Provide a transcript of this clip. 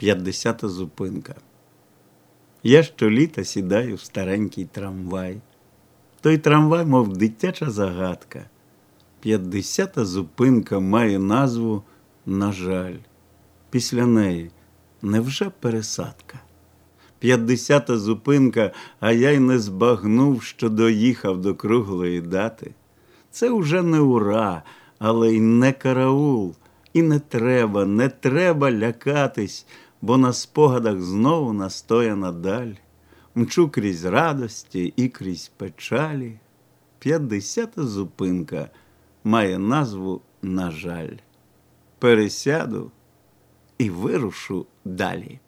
П'ятдесята зупинка. Я щоліта сідаю в старенький трамвай. Той трамвай, мов дитяча загадка. П'ятдесята зупинка має назву На жаль. Після неї невже пересадка? П'ятдесята зупинка, а я й не збагнув, що доїхав до круглої дати. Це уже не ура, але й не караул. І не треба, не треба лякатись, бо на спогадах знову настояна даль. Мчу крізь радості і крізь печалі. П'ятдесята зупинка має назву На жаль. Пересяду і вирушу далі.